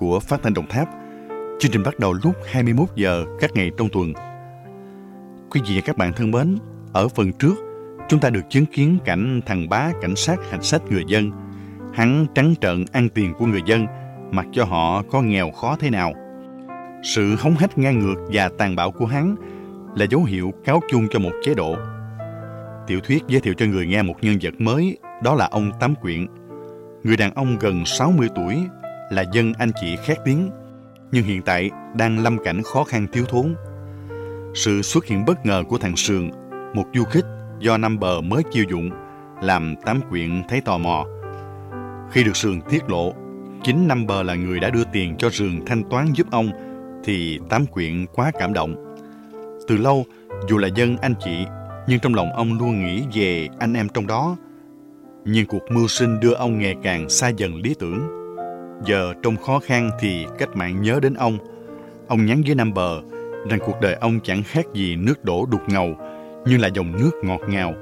của Phát thanh Đồng Tháp. Chương trình bắt đầu lúc 21 giờ các ngày trong tuần. Quý vị và các bạn thân mến, ở phần trước, chúng ta được chứng kiến cảnh thằng bá cảnh sát hành sách người dân. Hắn trắng trợn ăn tiền của người dân, mặc cho họ có nghèo khó thế nào. Sự hống hách ngang ngược và tàn bạo của hắn là dấu hiệu cáo chung cho một chế độ. Tiểu thuyết giới thiệu cho người nghe một nhân vật mới, đó là ông Tám Quyện. Người đàn ông gần 60 tuổi, là dân anh chị khét tiếng, nhưng hiện tại đang lâm cảnh khó khăn thiếu thốn. Sự xuất hiện bất ngờ của thằng Sườn, một du khách do năm bờ mới chiêu dụng, làm Tám Quyện thấy tò mò. Khi được Sườn tiết lộ, chính năm bờ là người đã đưa tiền cho Sườn thanh toán giúp ông, thì Tám Quyện quá cảm động từ lâu, dù là dân anh chị, nhưng trong lòng ông luôn nghĩ về anh em trong đó. Nhưng cuộc mưu sinh đưa ông ngày càng xa dần lý tưởng. Giờ trong khó khăn thì cách mạng nhớ đến ông. Ông nhắn với Nam Bờ rằng cuộc đời ông chẳng khác gì nước đổ đục ngầu, nhưng là dòng nước ngọt ngào.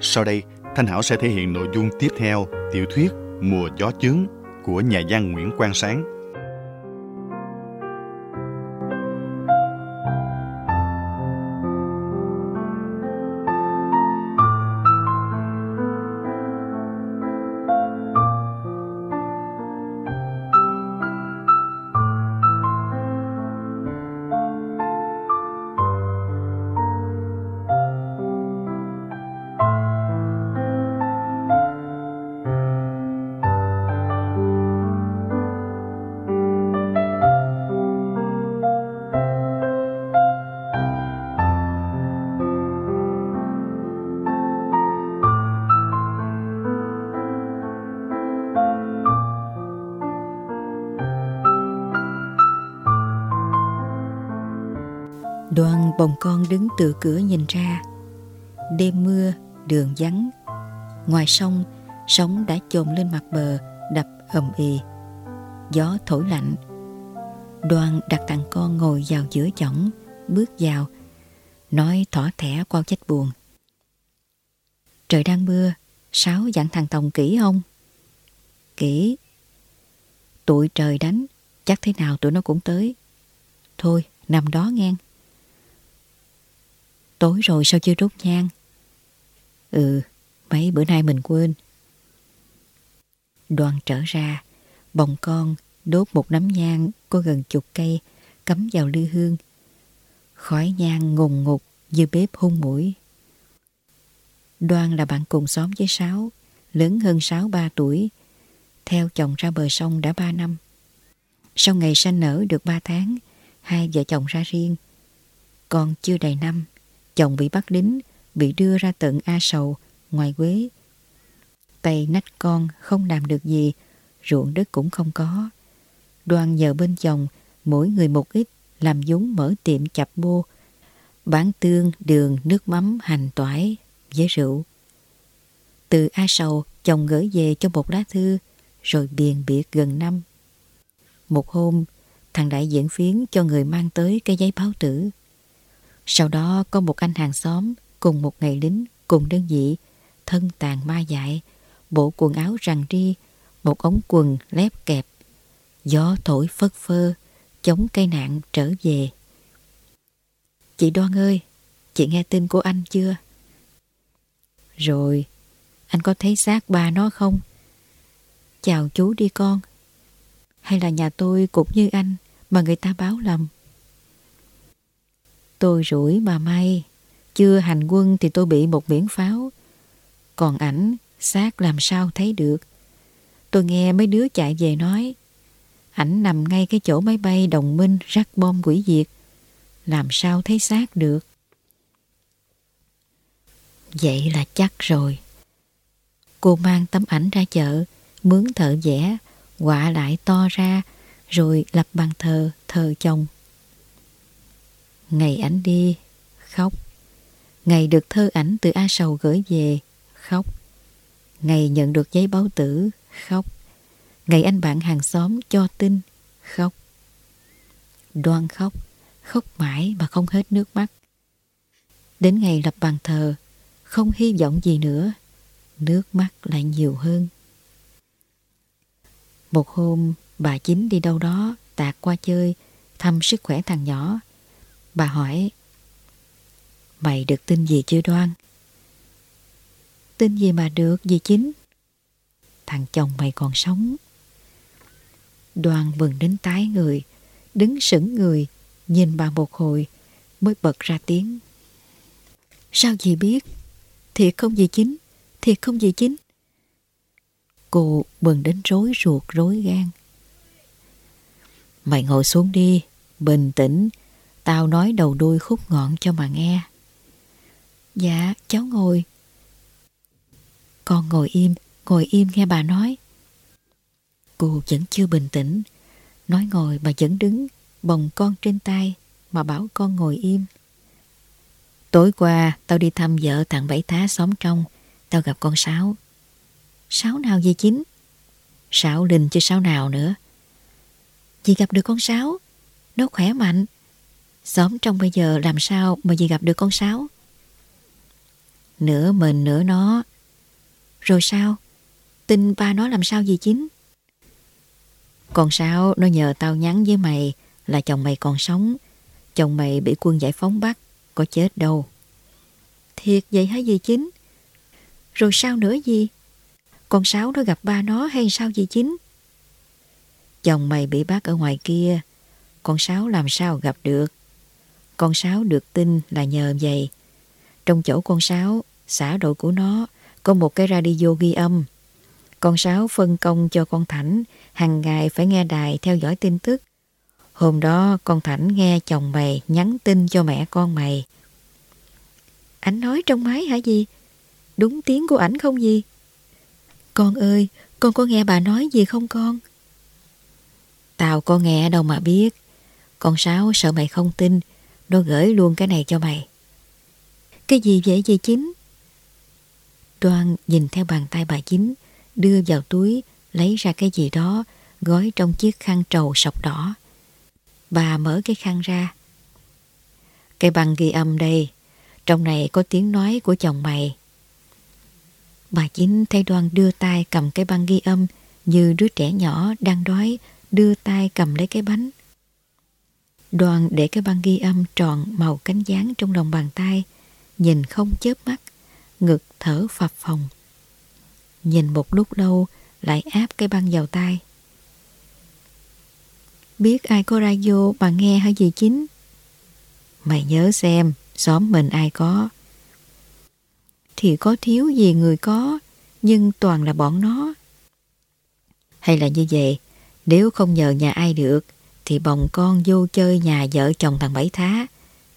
Sau đây, Thanh Hảo sẽ thể hiện nội dung tiếp theo tiểu thuyết Mùa gió chướng của nhà văn Nguyễn Quang Sáng. Bồng con đứng từ cửa nhìn ra. Đêm mưa, đường vắng. Ngoài sông, sóng đã chồm lên mặt bờ Đập ầm ì. Gió thổi lạnh. Đoàn đặt thằng con ngồi vào giữa chõng Bước vào. Nói thỏ thẻ qua chết buồn Trời đang mưa Sáu dặn thằng Tòng kỹ không? Kỹ. Tụi trời đánh Chắc thế nào tụi nó cũng tới. Thôi nằm đó ngang Tối rồi sao chưa rút nhang? Ừ, mấy bữa nay mình quên. Đoàn trở ra, bồng con đốt một nắm nhang có gần chục cây cắm vào lư hương. Khói nhang ngùng ngục như bếp hung mũi. Đoan là bạn cùng xóm với Sáu, lớn hơn Sáu ba tuổi, theo chồng ra bờ sông đã ba năm. Sau ngày sanh nở được ba tháng, hai vợ chồng ra riêng. Còn chưa đầy năm, chồng bị bắt đính, bị đưa ra tận A Sầu, ngoài Quế. Tay nách con không làm được gì, ruộng đất cũng không có. Đoan nhờ bên chồng, mỗi người một ít, làm vốn mở tiệm chập bô, bán tương, đường, nước mắm, hành tỏi với rượu. Từ A Sầu, chồng gửi về cho một lá thư, rồi biền biệt gần năm. Một hôm, thằng đại diện phiến cho người mang tới cái giấy báo tử. Sau đó có một anh hàng xóm cùng một ngày lính cùng đơn vị, thân tàn ma dại, bộ quần áo rằn ri, một ống quần lép kẹp. Gió thổi phất phơ, chống cây nạn trở về. Chị Đoan ơi, chị nghe tin của anh chưa? Rồi, anh có thấy xác ba nó không? Chào chú đi con. Hay là nhà tôi cũng như anh mà người ta báo lầm? Tôi rủi mà may, chưa hành quân thì tôi bị một biển pháo. Còn ảnh, xác làm sao thấy được. Tôi nghe mấy đứa chạy về nói, ảnh nằm ngay cái chỗ máy bay đồng minh rắc bom quỷ diệt. Làm sao thấy xác được. Vậy là chắc rồi. Cô mang tấm ảnh ra chợ, mướn thợ vẽ, quả lại to ra, rồi lập bàn thờ thờ chồng. Ngày ảnh đi, khóc. Ngày được thơ ảnh từ A Sầu gửi về, khóc. Ngày nhận được giấy báo tử, khóc. Ngày anh bạn hàng xóm cho tin, khóc. Đoan khóc, khóc mãi mà không hết nước mắt. Đến ngày lập bàn thờ, không hy vọng gì nữa, nước mắt lại nhiều hơn. Một hôm, bà chính đi đâu đó, tạc qua chơi, thăm sức khỏe thằng nhỏ. Bà hỏi, Mày được tin gì chưa đoan? Tin gì mà được, dì chính? Thằng chồng mày còn sống. Đoan mừng đến tái người, đứng sững người, nhìn bà một hồi, mới bật ra tiếng. Sao dì biết? Thiệt không dì chính? Thiệt không dì chính? Cô mừng đến rối ruột rối gan. Mày ngồi xuống đi, bình tĩnh, tao nói đầu đuôi khúc ngọn cho mà nghe. Dạ, cháu ngồi. Con ngồi im, ngồi im nghe bà nói. Cô vẫn chưa bình tĩnh, nói ngồi bà vẫn đứng, bồng con trên tay mà bảo con ngồi im. Tối qua tao đi thăm vợ thằng Bảy Thá xóm trong, tao gặp con Sáu. Sáu nào gì chính? Sáu Linh chứ Sáu nào nữa. Dì gặp được con Sáu, nó khỏe mạnh. Xóm trong bây giờ làm sao mà dì gặp được con Sáu? Nửa mình nửa nó. Rồi sao? Tin ba nó làm sao gì chính? Con sao nó nhờ tao nhắn với mày là chồng mày còn sống. Chồng mày bị quân giải phóng bắt, có chết đâu. Thiệt vậy hả gì chính? Rồi sao nữa gì? Con Sáu nó gặp ba nó hay sao gì chính? Chồng mày bị bắt ở ngoài kia, con Sáu làm sao gặp được? Con Sáu được tin là nhờ vậy. Trong chỗ con Sáu xã đội của nó có một cái radio ghi âm. Con Sáu phân công cho con Thảnh hàng ngày phải nghe đài theo dõi tin tức. Hôm đó con Thảnh nghe chồng mày nhắn tin cho mẹ con mày. Ảnh nói trong máy hả gì? Đúng tiếng của ảnh không gì? Con ơi, con có nghe bà nói gì không con? Tao có nghe đâu mà biết. Con Sáu sợ mày không tin, nó gửi luôn cái này cho mày. Cái gì vậy dì chính? Đoan nhìn theo bàn tay bà chính, đưa vào túi, lấy ra cái gì đó, gói trong chiếc khăn trầu sọc đỏ. Bà mở cái khăn ra. Cái băng ghi âm đây, trong này có tiếng nói của chồng mày. Bà chính thấy Đoan đưa tay cầm cái băng ghi âm như đứa trẻ nhỏ đang đói đưa tay cầm lấy cái bánh. Đoàn để cái băng ghi âm tròn màu cánh gián trong lòng bàn tay, nhìn không chớp mắt ngực thở phập phồng. Nhìn một lúc lâu lại áp cái băng vào tay. Biết ai có radio mà nghe hả gì chính? Mày nhớ xem, xóm mình ai có. Thì có thiếu gì người có, nhưng toàn là bọn nó. Hay là như vậy, nếu không nhờ nhà ai được, thì bồng con vô chơi nhà vợ chồng thằng Bảy Thá,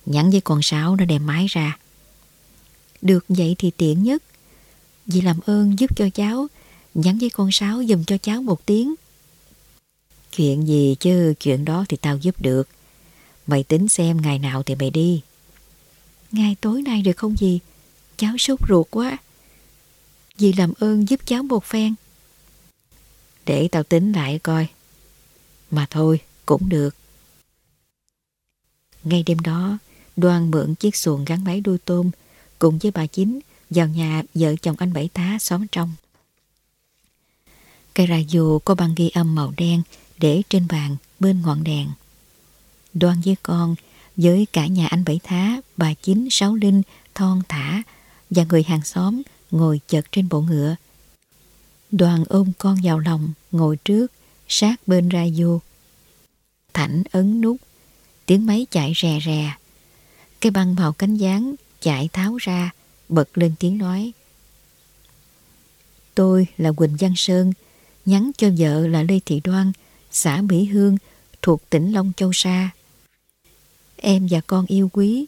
nhắn với con Sáu nó đem máy ra. Được vậy thì tiện nhất. Dì làm ơn giúp cho cháu, nhắn với con Sáu dùm cho cháu một tiếng. Chuyện gì chứ, chuyện đó thì tao giúp được. Mày tính xem ngày nào thì mày đi. Ngày tối nay được không dì? Cháu sốt ruột quá. Dì làm ơn giúp cháu một phen. Để tao tính lại coi. Mà thôi, cũng được. Ngay đêm đó, Đoan mượn chiếc xuồng gắn máy đuôi tôm cùng với bà Chính vào nhà vợ chồng anh Bảy Tá xóm trong. Cây radio có băng ghi âm màu đen để trên bàn bên ngọn đèn. Đoan với con, với cả nhà anh Bảy Thá, bà Chính, Sáu Linh, Thon Thả và người hàng xóm ngồi chật trên bộ ngựa. Đoàn ôm con vào lòng, ngồi trước, sát bên radio. Thảnh ấn nút, tiếng máy chạy rè rè. Cái băng màu cánh gián chạy tháo ra, bật lên tiếng nói. Tôi là Quỳnh Văn Sơn, nhắn cho vợ là Lê Thị Đoan, xã Mỹ Hương, thuộc tỉnh Long Châu Sa. Em và con yêu quý,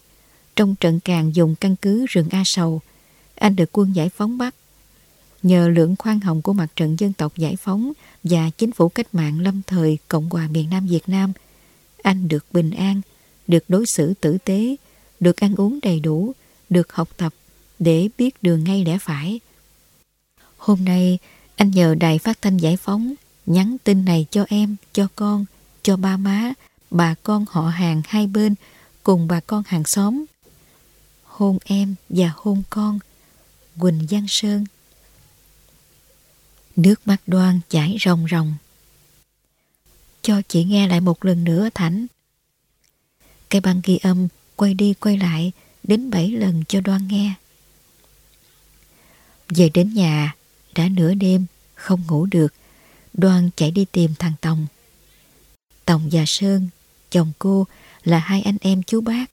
trong trận càng dùng căn cứ rừng A Sầu, anh được quân giải phóng bắt nhờ lượng khoan hồng của mặt trận dân tộc giải phóng và chính phủ cách mạng lâm thời Cộng hòa miền Nam Việt Nam, anh được bình an, được đối xử tử tế, được ăn uống đầy đủ, được học tập để biết đường ngay lẽ phải. Hôm nay, anh nhờ đài phát thanh giải phóng nhắn tin này cho em, cho con, cho ba má, bà con họ hàng hai bên cùng bà con hàng xóm. Hôn em và hôn con, Quỳnh Giang Sơn. Nước mắt đoan chảy ròng ròng. Cho chị nghe lại một lần nữa Thảnh. Cái băng ghi âm quay đi quay lại đến bảy lần cho đoan nghe. Về đến nhà, đã nửa đêm, không ngủ được, đoan chạy đi tìm thằng Tòng. Tòng và Sơn, chồng cô là hai anh em chú bác,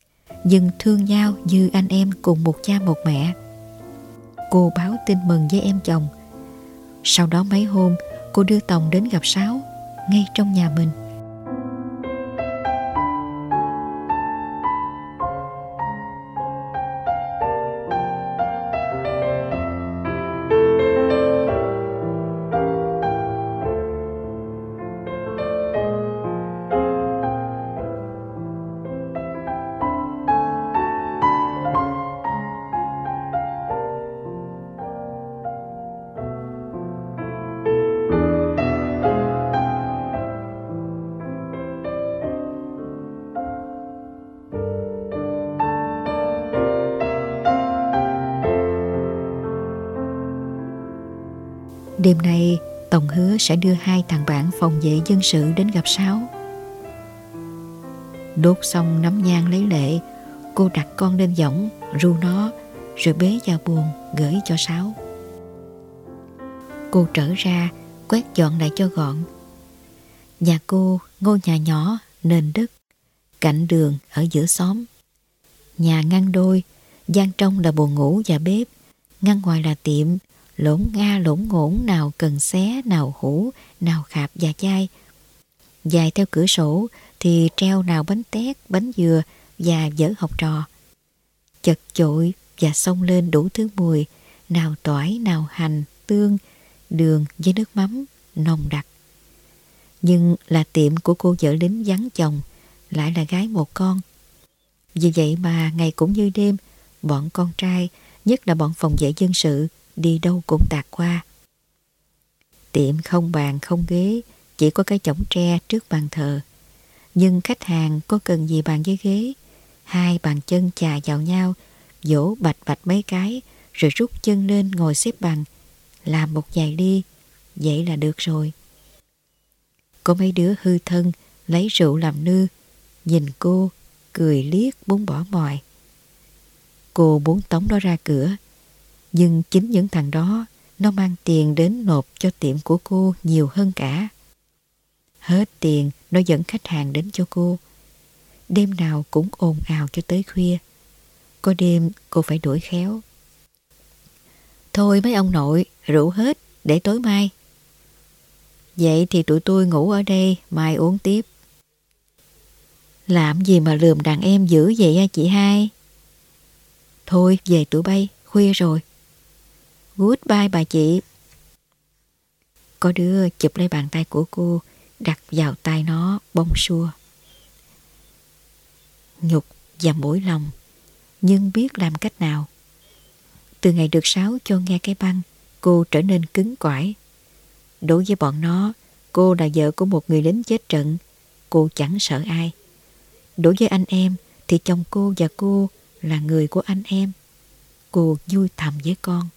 nhưng thương nhau như anh em cùng một cha một mẹ. Cô báo tin mừng với em chồng. Sau đó mấy hôm, cô đưa Tòng đến gặp Sáu, ngay trong nhà mình. Đêm nay, Tổng hứa sẽ đưa hai thằng bạn phòng vệ dân sự đến gặp Sáu. Đốt xong nắm nhang lấy lệ, cô đặt con lên võng, ru nó, rồi bế vào buồn gửi cho Sáu. Cô trở ra, quét dọn lại cho gọn. Nhà cô, ngôi nhà nhỏ, nền đất, cạnh đường ở giữa xóm. Nhà ngăn đôi, gian trong là buồn ngủ và bếp, ngăn ngoài là tiệm, lỗn nga lỗn ngỗn nào cần xé, nào hũ, nào khạp và chai. Dài theo cửa sổ thì treo nào bánh tét, bánh dừa và dở học trò. Chật chội và xông lên đủ thứ mùi, nào tỏi, nào hành, tương, đường với nước mắm, nồng đặc. Nhưng là tiệm của cô vợ lính vắng chồng, lại là gái một con. Vì vậy mà ngày cũng như đêm, bọn con trai, nhất là bọn phòng vệ dân sự, đi đâu cũng tạt qua. Tiệm không bàn không ghế, chỉ có cái chổng tre trước bàn thờ. Nhưng khách hàng có cần gì bàn với ghế, hai bàn chân chà vào nhau, vỗ bạch bạch mấy cái, rồi rút chân lên ngồi xếp bằng, làm một vài ly, vậy là được rồi. Có mấy đứa hư thân lấy rượu làm nư, nhìn cô, cười liếc muốn bỏ mòi. Cô muốn tống nó ra cửa, nhưng chính những thằng đó nó mang tiền đến nộp cho tiệm của cô nhiều hơn cả. Hết tiền nó dẫn khách hàng đến cho cô. Đêm nào cũng ồn ào cho tới khuya. Có đêm cô phải đuổi khéo. Thôi mấy ông nội, rượu hết, để tối mai. Vậy thì tụi tôi ngủ ở đây, mai uống tiếp. Làm gì mà lườm đàn em dữ vậy à chị hai? Thôi về tụi bay, khuya rồi. Goodbye bà chị. Có đứa chụp lấy bàn tay của cô, đặt vào tay nó bông xua. Nhục và mũi lòng, nhưng biết làm cách nào. Từ ngày được Sáu cho nghe cái băng, cô trở nên cứng quải. Đối với bọn nó, cô là vợ của một người lính chết trận, cô chẳng sợ ai. Đối với anh em, thì chồng cô và cô là người của anh em. Cô vui thầm với con.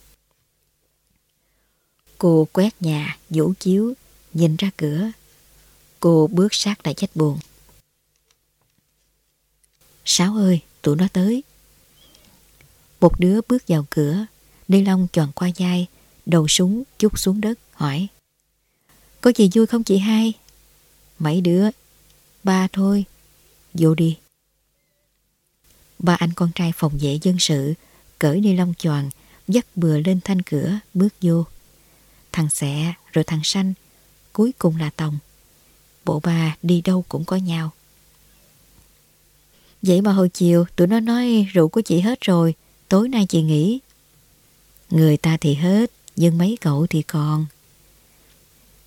Cô quét nhà, vũ chiếu, nhìn ra cửa. Cô bước sát lại chết buồn. Sáu ơi, tụi nó tới. Một đứa bước vào cửa, Ni Long tròn qua vai, đầu súng chút xuống đất, hỏi. Có gì vui không chị hai? Mấy đứa, ba thôi, vô đi. Ba anh con trai phòng vệ dân sự, cởi ni lông tròn, dắt bừa lên thanh cửa, bước vô thằng xẹ rồi thằng xanh, cuối cùng là Tòng. Bộ ba đi đâu cũng có nhau. Vậy mà hồi chiều tụi nó nói rượu của chị hết rồi, tối nay chị nghỉ. Người ta thì hết, nhưng mấy cậu thì còn.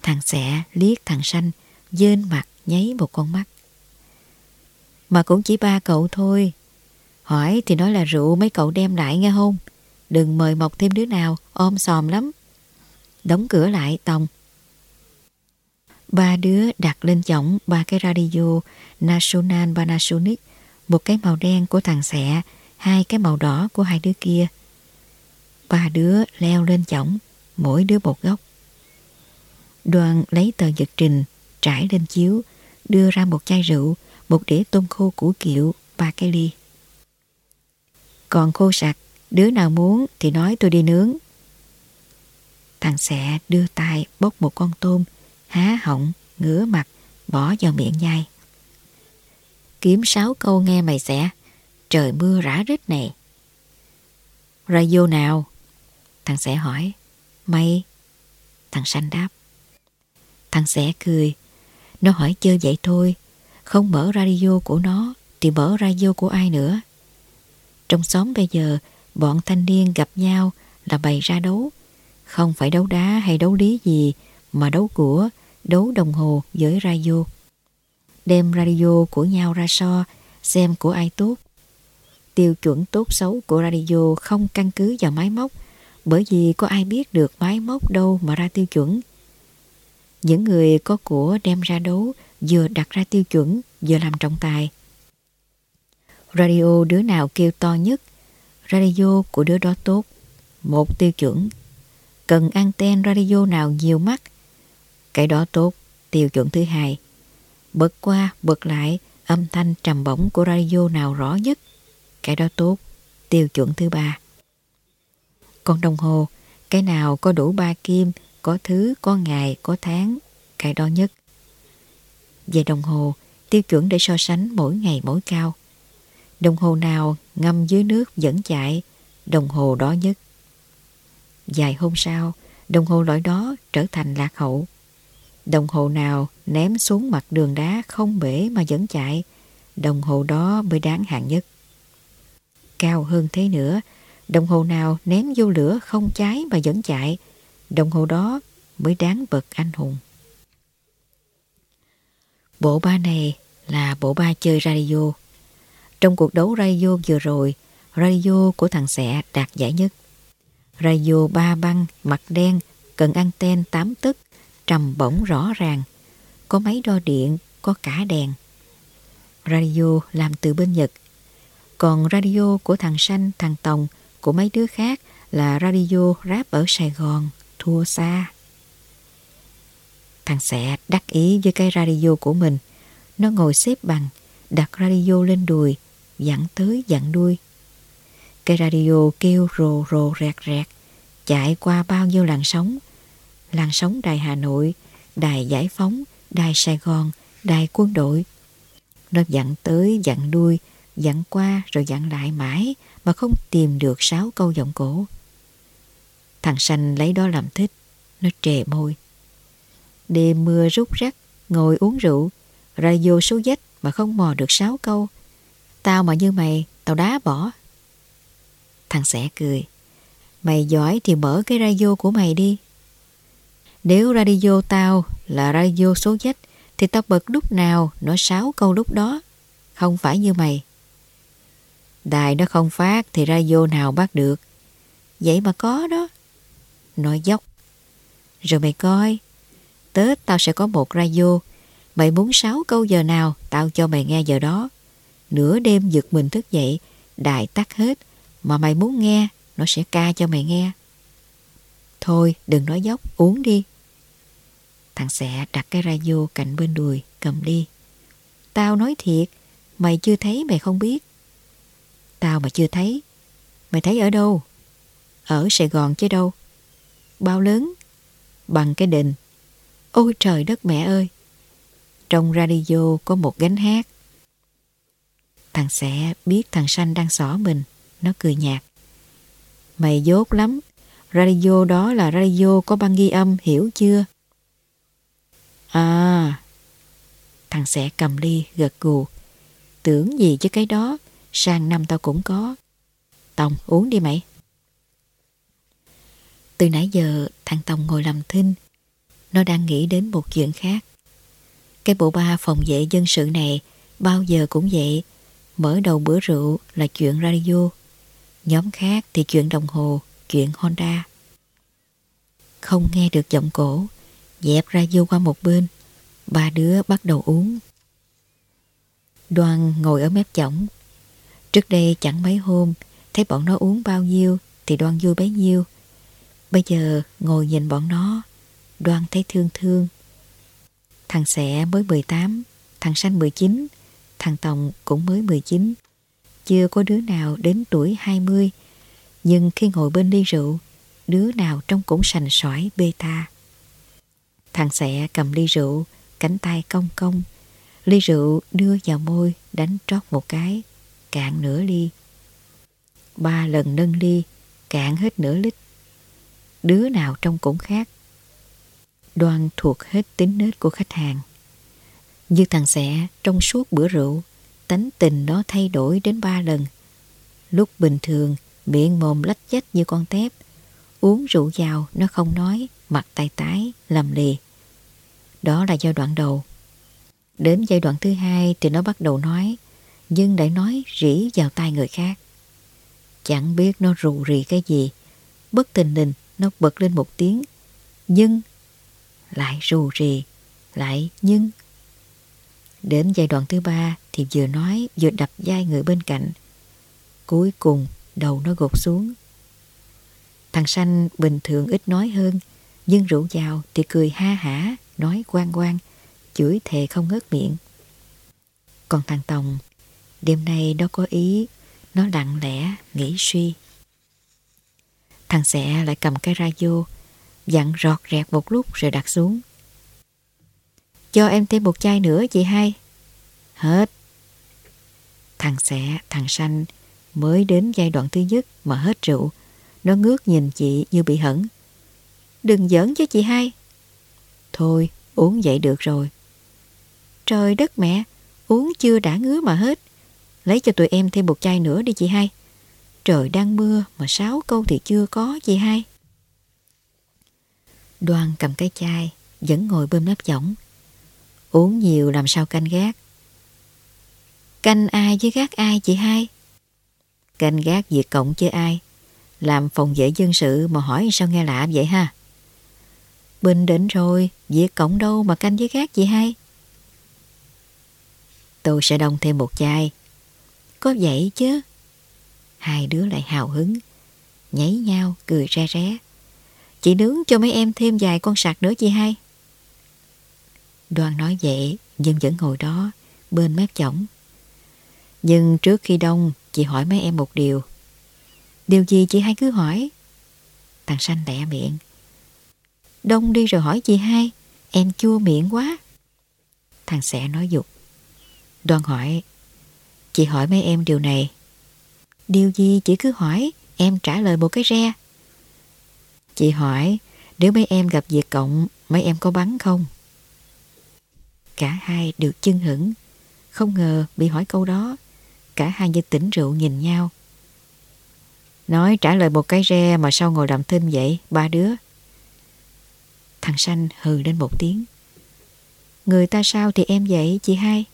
Thằng xẻ liếc thằng xanh, dên mặt nháy một con mắt. Mà cũng chỉ ba cậu thôi. Hỏi thì nói là rượu mấy cậu đem lại nghe không? Đừng mời mọc thêm đứa nào, ôm sòm lắm. Đóng cửa lại Tòng. Ba đứa đặt lên chổng ba cái radio National Panasonic, một cái màu đen của thằng xẻ, hai cái màu đỏ của hai đứa kia. Ba đứa leo lên chổng, mỗi đứa một góc. Đoàn lấy tờ nhật trình, trải lên chiếu, đưa ra một chai rượu, một đĩa tôm khô củ kiệu, ba cái ly. Còn khô sặc, đứa nào muốn thì nói tôi đi nướng. Thằng sẽ đưa tay bốc một con tôm, há họng, ngửa mặt, bỏ vào miệng nhai. Kiếm sáu câu nghe mày sẽ trời mưa rã rít này. Radio nào? Thằng sẽ hỏi. Mày? Thằng xanh đáp. Thằng sẽ cười. Nó hỏi chơi vậy thôi. Không mở radio của nó thì mở radio của ai nữa. Trong xóm bây giờ, bọn thanh niên gặp nhau là bày ra đấu. Không phải đấu đá hay đấu lý gì, mà đấu của, đấu đồng hồ với radio. Đem radio của nhau ra so, xem của ai tốt. Tiêu chuẩn tốt xấu của radio không căn cứ vào máy móc, bởi vì có ai biết được máy móc đâu mà ra tiêu chuẩn. Những người có của đem ra đấu vừa đặt ra tiêu chuẩn vừa làm trọng tài. Radio đứa nào kêu to nhất, radio của đứa đó tốt, một tiêu chuẩn. Cần anten radio nào nhiều mắt, cái đó tốt, tiêu chuẩn thứ hai. Bật qua, bật lại, âm thanh trầm bổng của radio nào rõ nhất, cái đó tốt, tiêu chuẩn thứ ba. Còn đồng hồ, cái nào có đủ ba kim, có thứ, có ngày, có tháng, cái đó nhất. Về đồng hồ, tiêu chuẩn để so sánh mỗi ngày mỗi cao. Đồng hồ nào ngâm dưới nước vẫn chạy, đồng hồ đó nhất. Vài hôm sau, đồng hồ loại đó trở thành lạc hậu. Đồng hồ nào ném xuống mặt đường đá không bể mà vẫn chạy, đồng hồ đó mới đáng hạng nhất. Cao hơn thế nữa, đồng hồ nào ném vô lửa không cháy mà vẫn chạy, đồng hồ đó mới đáng bậc anh hùng. Bộ ba này là bộ ba chơi radio. Trong cuộc đấu radio vừa rồi, radio của thằng Sẹ đạt giải nhất. Radio ba băng, mặt đen, cần anten tám tấc, trầm bổng rõ ràng. Có máy đo điện, có cả đèn. Radio làm từ bên Nhật. Còn radio của thằng Sanh, thằng Tòng, của mấy đứa khác là radio ráp ở Sài Gòn, thua xa. Thằng Sẹ đắc ý với cái radio của mình. Nó ngồi xếp bằng, đặt radio lên đùi, dặn tới dặn đuôi. Cái radio kêu rồ rồ rẹt rẹt, chạy qua bao nhiêu làn sóng. Làn sóng đài Hà Nội, đài Giải Phóng, đài Sài Gòn, đài quân đội. Nó dặn tới dặn đuôi, dặn qua rồi dặn lại mãi mà không tìm được sáu câu giọng cổ. Thằng xanh lấy đó làm thích, nó trề môi. Đêm mưa rút rắc, ngồi uống rượu, radio số dách mà không mò được sáu câu. Tao mà như mày, tao đá bỏ. Thằng sẽ cười. Mày giỏi thì mở cái radio của mày đi. Nếu radio tao là radio số dách thì tao bật lúc nào nó sáu câu lúc đó. Không phải như mày. Đài nó không phát thì radio nào bắt được. Vậy mà có đó. Nói dốc. Rồi mày coi. Tết tao sẽ có một radio. Mày muốn sáu câu giờ nào tao cho mày nghe giờ đó. Nửa đêm giật mình thức dậy, đài tắt hết. Mà mày muốn nghe, nó sẽ ca cho mày nghe. Thôi đừng nói dốc, uống đi. Thằng sẽ đặt cái radio cạnh bên đùi, cầm đi. Tao nói thiệt, mày chưa thấy mày không biết. Tao mà chưa thấy. Mày thấy ở đâu? Ở Sài Gòn chứ đâu. Bao lớn? Bằng cái đình. Ôi trời đất mẹ ơi! Trong radio có một gánh hát. Thằng sẽ biết thằng Sanh đang xỏ mình. Nó cười nhạt. Mày dốt lắm. Radio đó là radio có băng ghi âm, hiểu chưa? À, thằng sẽ cầm ly gật gù. Tưởng gì chứ cái đó, sang năm tao cũng có. Tòng uống đi mày. Từ nãy giờ thằng Tòng ngồi làm thinh. Nó đang nghĩ đến một chuyện khác. Cái bộ ba phòng vệ dân sự này bao giờ cũng vậy. Mở đầu bữa rượu là chuyện radio. Nhóm khác thì chuyện đồng hồ, chuyện Honda. Không nghe được giọng cổ, dẹp ra vô qua một bên. Ba đứa bắt đầu uống. Đoan ngồi ở mép chổng. Trước đây chẳng mấy hôm, thấy bọn nó uống bao nhiêu thì Đoan vui bấy nhiêu. Bây giờ ngồi nhìn bọn nó, Đoan thấy thương thương. Thằng Sẹ mới 18, thằng Sanh 19, thằng Tòng cũng mới 19. Chưa có đứa nào đến tuổi 20, nhưng khi ngồi bên ly rượu, đứa nào trong cũng sành sỏi bê ta. Thằng Sẹ cầm ly rượu, cánh tay cong cong, ly rượu đưa vào môi đánh trót một cái, cạn nửa ly. Ba lần nâng ly, cạn hết nửa lít. Đứa nào trong cũng khác. Đoan thuộc hết tính nết của khách hàng. Như thằng xẻ trong suốt bữa rượu, tánh tình nó thay đổi đến ba lần. Lúc bình thường, miệng mồm lách chách như con tép. Uống rượu vào, nó không nói, mặt tay tái, lầm lì. Đó là giai đoạn đầu. Đến giai đoạn thứ hai thì nó bắt đầu nói, nhưng lại nói rỉ vào tai người khác. Chẳng biết nó rù rì cái gì. Bất tình lình nó bật lên một tiếng. Nhưng, lại rù rì, lại nhưng. Đến giai đoạn thứ ba thì vừa nói vừa đập vai người bên cạnh. Cuối cùng đầu nó gục xuống. Thằng Sanh bình thường ít nói hơn, nhưng rượu vào thì cười ha hả, nói quang quang, chửi thề không ngớt miệng. Còn thằng Tòng, đêm nay nó có ý, nó lặng lẽ, nghĩ suy. Thằng Sẹ lại cầm cái radio, dặn rọt rẹt một lúc rồi đặt xuống. Cho em thêm một chai nữa chị hai. Hết. Thằng xẻ, thằng Sanh mới đến giai đoạn thứ nhất mà hết rượu. Nó ngước nhìn chị như bị hẩn. Đừng giỡn chứ chị hai. Thôi, uống vậy được rồi. Trời đất mẹ, uống chưa đã ngứa mà hết. Lấy cho tụi em thêm một chai nữa đi chị hai. Trời đang mưa mà sáu câu thì chưa có chị hai. Đoan cầm cái chai, vẫn ngồi bơm nắp giỏng. Uống nhiều làm sao canh gác. Canh ai với gác ai chị hai? Canh gác việc cộng chứ ai. Làm phòng vệ dân sự mà hỏi sao nghe lạ vậy ha? Bình định rồi, việc cộng đâu mà canh với gác chị hai? Tôi sẽ đông thêm một chai. Có vậy chứ? Hai đứa lại hào hứng, nhảy nhau, cười ra ré. Chị nướng cho mấy em thêm vài con sạc nữa chị hai. Đoàn nói vậy, nhưng vẫn ngồi đó, bên mép chổng. Nhưng trước khi đông, chị hỏi mấy em một điều. Điều gì chị hai cứ hỏi? Thằng xanh lẹ miệng. Đông đi rồi hỏi chị hai, em chua miệng quá. Thằng sẽ nói dục. Đoan hỏi, chị hỏi mấy em điều này. Điều gì chị cứ hỏi, em trả lời một cái re. Chị hỏi, nếu mấy em gặp việc cộng, mấy em có bắn không? Cả hai đều chưng hững, không ngờ bị hỏi câu đó. Cả hai như tỉnh rượu nhìn nhau. Nói trả lời một cái re mà sao ngồi làm thinh vậy, ba đứa? Thằng Sanh hừ lên một tiếng. Người ta sao thì em vậy, chị hai?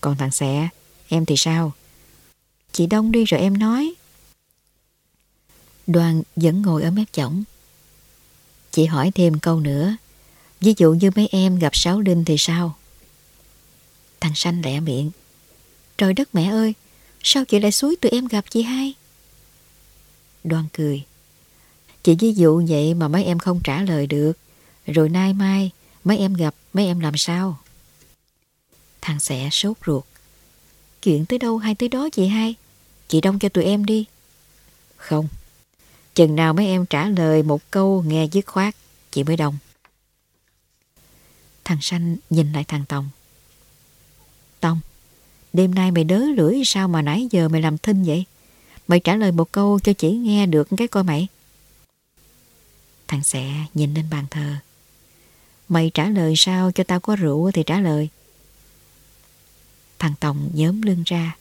Còn thằng Sẹ, em thì sao? Chị Đông đi rồi em nói. Đoàn vẫn ngồi ở mép chổng. Chị hỏi thêm câu nữa. Ví dụ như mấy em gặp Sáu Linh thì sao? Thằng Sanh lẹ miệng. Trời đất mẹ ơi, sao chị lại suối tụi em gặp chị hai? Đoan cười. Chị ví dụ vậy mà mấy em không trả lời được. Rồi nay mai, mấy em gặp, mấy em làm sao? Thằng sẽ sốt ruột. Chuyện tới đâu hay tới đó chị hai? Chị đông cho tụi em đi. Không. Chừng nào mấy em trả lời một câu nghe dứt khoát, chị mới đông. Thằng Sanh nhìn lại thằng Tòng. Tòng, đêm nay mày đớ lưỡi sao mà nãy giờ mày làm thinh vậy? Mày trả lời một câu cho chị nghe được cái coi mày. Thằng Sẹ nhìn lên bàn thờ. Mày trả lời sao cho tao có rượu thì trả lời. Thằng Tòng nhóm lưng ra.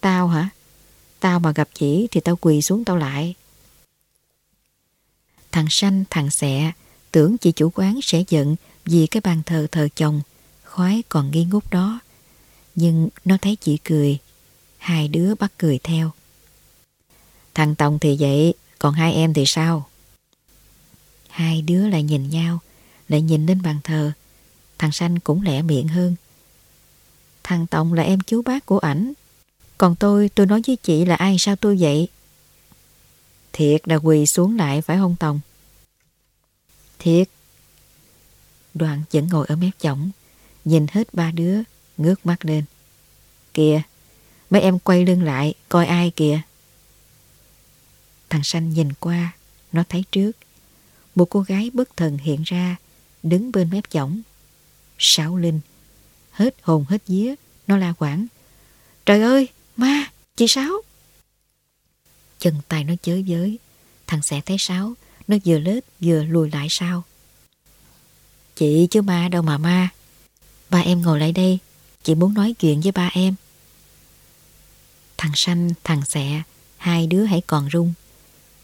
Tao hả? Tao mà gặp chị thì tao quỳ xuống tao lại. Thằng xanh, thằng Xẹ tưởng chị chủ quán sẽ giận vì cái bàn thờ thờ chồng, khoái còn nghi ngút đó. Nhưng nó thấy chị cười, hai đứa bắt cười theo. Thằng Tòng thì vậy, còn hai em thì sao? Hai đứa lại nhìn nhau, lại nhìn lên bàn thờ. Thằng Sanh cũng lẻ miệng hơn. Thằng Tòng là em chú bác của ảnh. Còn tôi, tôi nói với chị là ai sao tôi vậy? Thiệt là quỳ xuống lại phải không Tòng? Thiệt. Đoàn vẫn ngồi ở mép chổng, nhìn hết ba đứa, ngước mắt lên. Kìa, mấy em quay lưng lại, coi ai kìa. Thằng Sanh nhìn qua, nó thấy trước. Một cô gái bất thần hiện ra, đứng bên mép giỏng. Sáu Linh, hết hồn hết vía, nó la quảng. Trời ơi, ma, chị Sáu. Chân tay nó chới với, thằng sẽ thấy Sáu, nó vừa lết vừa lùi lại sau. Chị chứ ma đâu mà ma. Ba em ngồi lại đây, chị muốn nói chuyện với ba em. Thằng Sanh, thằng Xẹ, hai đứa hãy còn rung.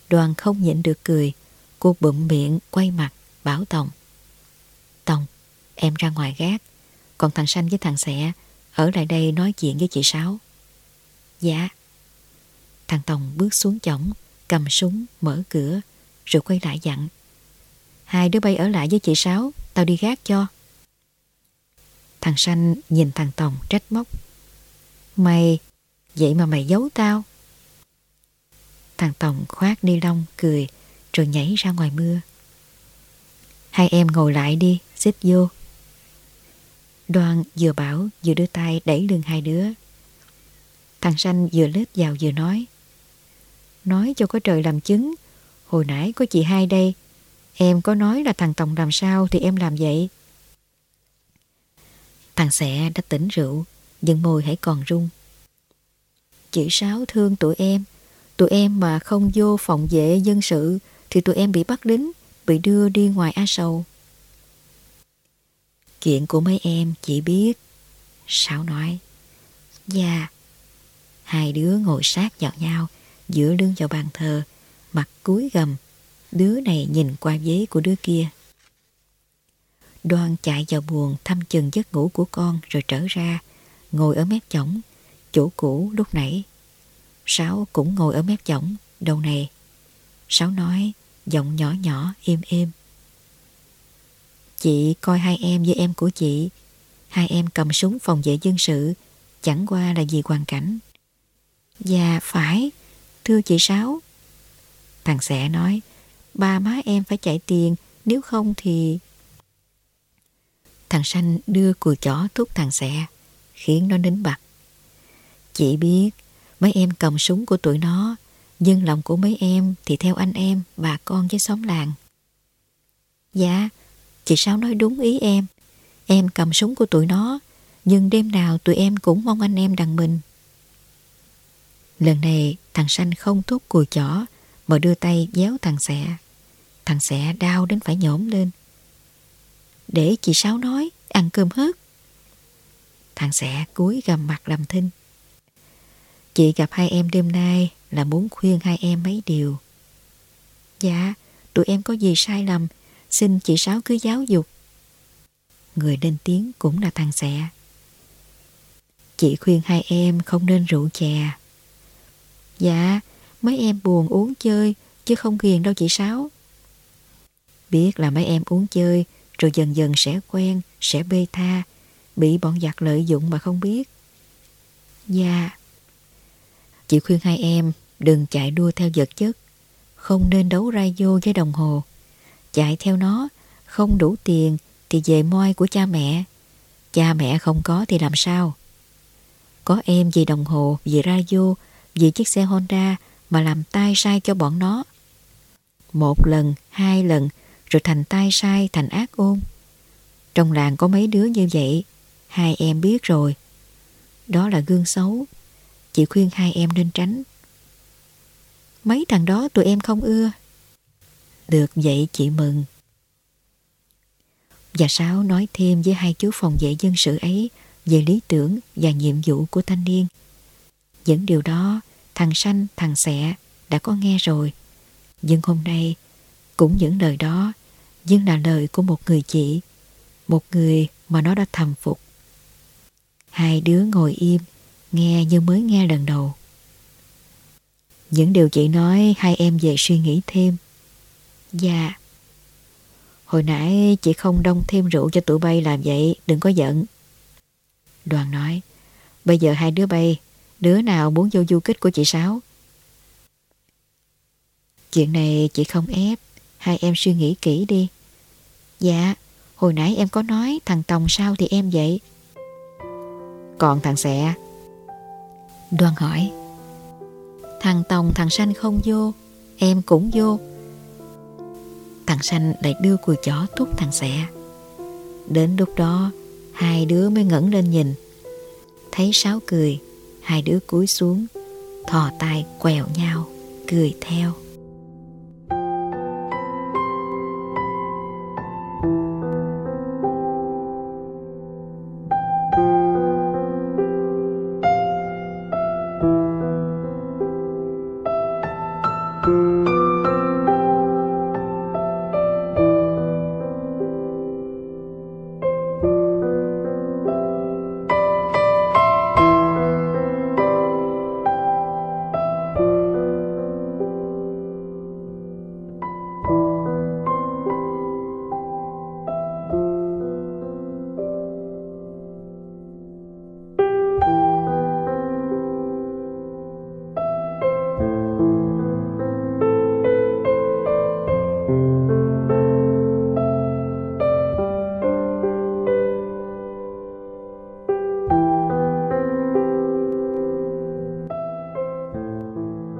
Đoàn không nhịn được cười, cô bụng miệng quay mặt, bảo Tòng. Tòng, em ra ngoài gác, còn thằng Sanh với thằng Xẹ ở lại đây nói chuyện với chị Sáu. Dạ. Thằng Tòng bước xuống chổng, cầm súng, mở cửa, rồi quay lại dặn. Hai đứa bay ở lại với chị Sáu, tao đi gác cho. Thằng Sanh nhìn thằng Tòng trách móc. Mày, vậy mà mày giấu tao. Thằng Tòng khoát đi lông cười rồi nhảy ra ngoài mưa. Hai em ngồi lại đi, xếp vô. Đoan vừa bảo vừa đưa tay đẩy lưng hai đứa. Thằng Sanh vừa lết vào vừa nói. Nói cho có trời làm chứng, hồi nãy có chị hai đây, em có nói là thằng Tòng làm sao thì em làm vậy. Thằng xẻ đã tỉnh rượu, nhưng môi hãy còn rung. Chị Sáu thương tụi em, tụi em mà không vô phòng vệ dân sự thì tụi em bị bắt đính, bị đưa đi ngoài A Sầu. Chuyện của mấy em chỉ biết. Sáu nói. Dạ. Hai đứa ngồi sát vào nhau, giữa lưng vào bàn thờ, mặt cúi gầm. Đứa này nhìn qua giấy của đứa kia. Đoan chạy vào buồn thăm chừng giấc ngủ của con rồi trở ra, ngồi ở mép chổng, chỗ cũ lúc nãy. Sáu cũng ngồi ở mép chổng, đầu này. Sáu nói, giọng nhỏ nhỏ, êm êm. Chị coi hai em với em của chị, hai em cầm súng phòng vệ dân sự, chẳng qua là vì hoàn cảnh. Dạ, phải, thưa chị Sáu. Thằng Sẻ nói, ba má em phải chạy tiền, nếu không thì... Thằng Sanh đưa cùi chó thúc thằng xẹ, khiến nó nín bặt. Chị biết, mấy em cầm súng của tụi nó, nhưng lòng của mấy em thì theo anh em, bà con với xóm làng. Dạ, chị Sáu nói đúng ý em. Em cầm súng của tụi nó, nhưng đêm nào tụi em cũng mong anh em đằng mình. Lần này thằng Sanh không thúc cùi chỏ mà đưa tay déo thằng xẹ, Thằng xẹ đau đến phải nhổm lên. Để chị Sáu nói, ăn cơm hết. Thằng Sẹ cúi gầm mặt làm thinh. Chị gặp hai em đêm nay là muốn khuyên hai em mấy điều. Dạ, tụi em có gì sai lầm, xin chị Sáu cứ giáo dục. Người lên tiếng cũng là thằng Sẹ. Chị khuyên hai em không nên rượu chè. Dạ, mấy em buồn uống chơi, chứ không ghiền đâu chị Sáu. Biết là mấy em uống chơi, rồi dần dần sẽ quen, sẽ bê tha, bị bọn giặc lợi dụng mà không biết. Dạ. Chị khuyên hai em đừng chạy đua theo vật chất, không nên đấu rai vô với đồng hồ. Chạy theo nó, không đủ tiền thì về moi của cha mẹ. Cha mẹ không có thì làm sao? Có em vì đồng hồ, vì radio, vì chiếc xe Honda mà làm tai sai cho bọn nó. Một lần, hai lần, rồi thành tai sai, thành ác ôn. Trong làng có mấy đứa như vậy, hai em biết rồi. Đó là gương xấu. Chị khuyên hai em nên tránh. Mấy thằng đó tụi em không ưa. Được vậy chị mừng. Và Sáu nói thêm với hai chú phòng vệ dân sự ấy về lý tưởng và nhiệm vụ của thanh niên. Những điều đó thằng Sanh, thằng Sẹ đã có nghe rồi. Nhưng hôm nay Cũng những lời đó, nhưng là lời của một người chị, một người mà nó đã thầm phục. Hai đứa ngồi im, nghe như mới nghe lần đầu. Những điều chị nói hai em về suy nghĩ thêm. Dạ. Hồi nãy chị không đông thêm rượu cho tụi bay làm vậy, đừng có giận. Đoàn nói, bây giờ hai đứa bay, đứa nào muốn vô du kích của chị Sáu? Chuyện này chị không ép, hai em suy nghĩ kỹ đi. Dạ, hồi nãy em có nói thằng Tòng sao thì em vậy. Còn thằng Sẹ? Đoan hỏi. Thằng Tòng thằng Sanh không vô, em cũng vô. Thằng Sanh lại đưa cùi chó thúc thằng Sẹ. Đến lúc đó, hai đứa mới ngẩng lên nhìn. Thấy Sáu cười, hai đứa cúi xuống, thò tay quẹo nhau, cười theo.